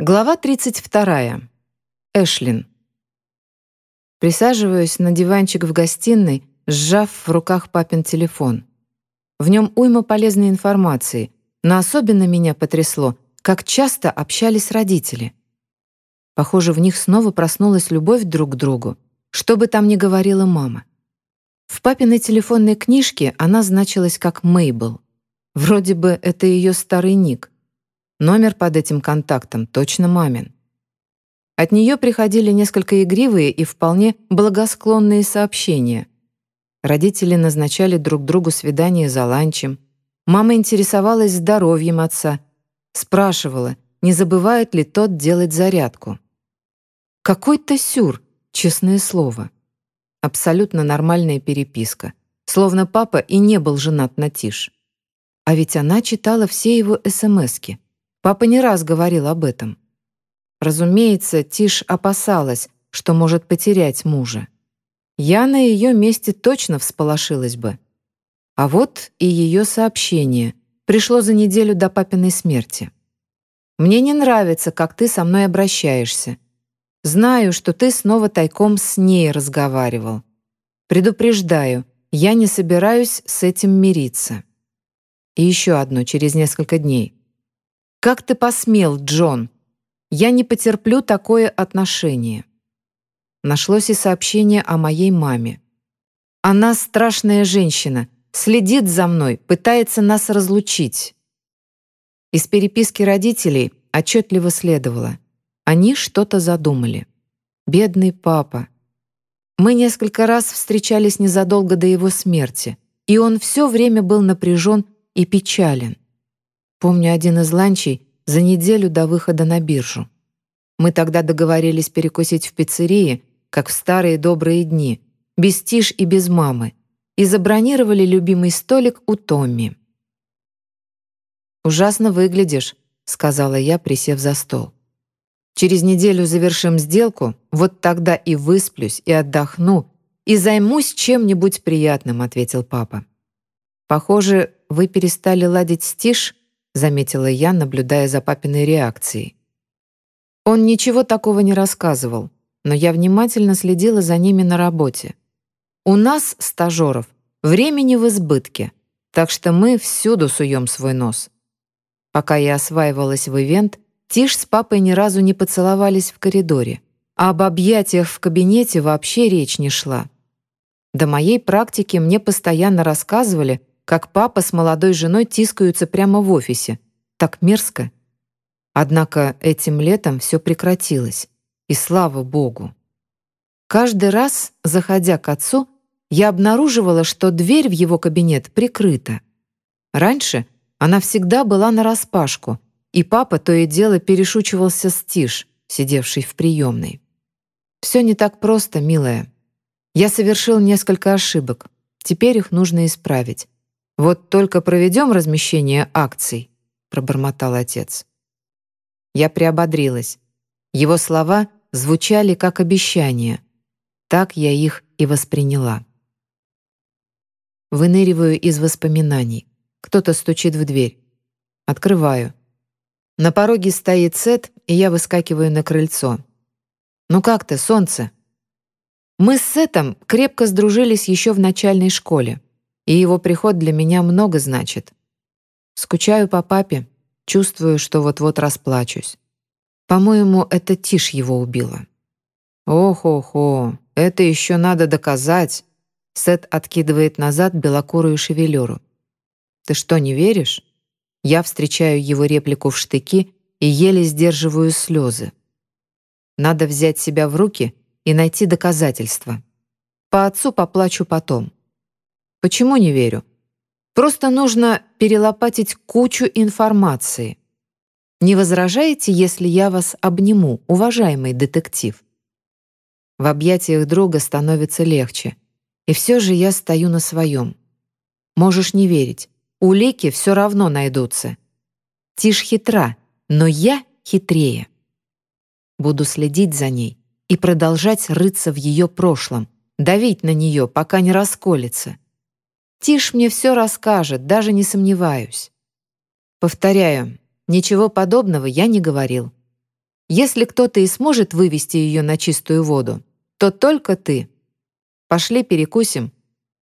Глава 32. Эшлин. Присаживаюсь на диванчик в гостиной, сжав в руках папин телефон. В нем уйма полезной информации, но особенно меня потрясло, как часто общались родители. Похоже, в них снова проснулась любовь друг к другу, что бы там ни говорила мама. В папиной телефонной книжке она значилась как Мейбл. Вроде бы это ее старый ник. Номер под этим контактом точно мамин. От нее приходили несколько игривые и вполне благосклонные сообщения. Родители назначали друг другу свидание за ланчем. Мама интересовалась здоровьем отца, спрашивала, не забывает ли тот делать зарядку. Какой-то сюр, честное слово. Абсолютно нормальная переписка. Словно папа и не был женат на Тиш. А ведь она читала все его СМСки. Папа не раз говорил об этом. Разумеется, Тиш опасалась, что может потерять мужа. Я на ее месте точно всполошилась бы. А вот и ее сообщение пришло за неделю до папиной смерти. «Мне не нравится, как ты со мной обращаешься. Знаю, что ты снова тайком с ней разговаривал. Предупреждаю, я не собираюсь с этим мириться». И еще одно через несколько дней. «Как ты посмел, Джон? Я не потерплю такое отношение». Нашлось и сообщение о моей маме. «Она страшная женщина, следит за мной, пытается нас разлучить». Из переписки родителей отчетливо следовало. Они что-то задумали. Бедный папа. Мы несколько раз встречались незадолго до его смерти, и он все время был напряжен и печален. Помню один из ланчей за неделю до выхода на биржу. Мы тогда договорились перекусить в пиццерии, как в старые добрые дни, без Тиш и без мамы, и забронировали любимый столик у Томми. «Ужасно выглядишь», — сказала я, присев за стол. «Через неделю завершим сделку, вот тогда и высплюсь, и отдохну, и займусь чем-нибудь приятным», — ответил папа. «Похоже, вы перестали ладить с Тиш?» — заметила я, наблюдая за папиной реакцией. Он ничего такого не рассказывал, но я внимательно следила за ними на работе. У нас, стажеров, времени в избытке, так что мы всюду суем свой нос. Пока я осваивалась в ивент, Тиш с папой ни разу не поцеловались в коридоре, а об объятиях в кабинете вообще речь не шла. До моей практики мне постоянно рассказывали, как папа с молодой женой тискаются прямо в офисе. Так мерзко. Однако этим летом все прекратилось. И слава богу. Каждый раз, заходя к отцу, я обнаруживала, что дверь в его кабинет прикрыта. Раньше она всегда была нараспашку, и папа то и дело перешучивался с Тиш, сидевшей в приемной. «Все не так просто, милая. Я совершил несколько ошибок. Теперь их нужно исправить. «Вот только проведем размещение акций», — пробормотал отец. Я приободрилась. Его слова звучали как обещание. Так я их и восприняла. Выныриваю из воспоминаний. Кто-то стучит в дверь. Открываю. На пороге стоит Сет, и я выскакиваю на крыльцо. «Ну как ты, солнце?» Мы с Сетом крепко сдружились еще в начальной школе и его приход для меня много значит. Скучаю по папе, чувствую, что вот-вот расплачусь. По-моему, это тишь его убила. Ох-охо, это еще надо доказать. Сет откидывает назад белокурую шевелюру. Ты что, не веришь? Я встречаю его реплику в штыки и еле сдерживаю слезы. Надо взять себя в руки и найти доказательства. По отцу поплачу потом. Почему не верю? Просто нужно перелопатить кучу информации. Не возражаете, если я вас обниму, уважаемый детектив? В объятиях друга становится легче. И все же я стою на своем. Можешь не верить. Улики все равно найдутся. Тишь хитра, но я хитрее. Буду следить за ней и продолжать рыться в ее прошлом, давить на нее, пока не расколется. Тиш мне все расскажет, даже не сомневаюсь. Повторяю, ничего подобного я не говорил. Если кто-то и сможет вывести ее на чистую воду, то только ты. Пошли перекусим.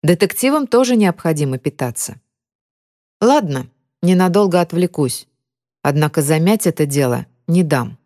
Детективам тоже необходимо питаться. Ладно, ненадолго отвлекусь. Однако замять это дело не дам.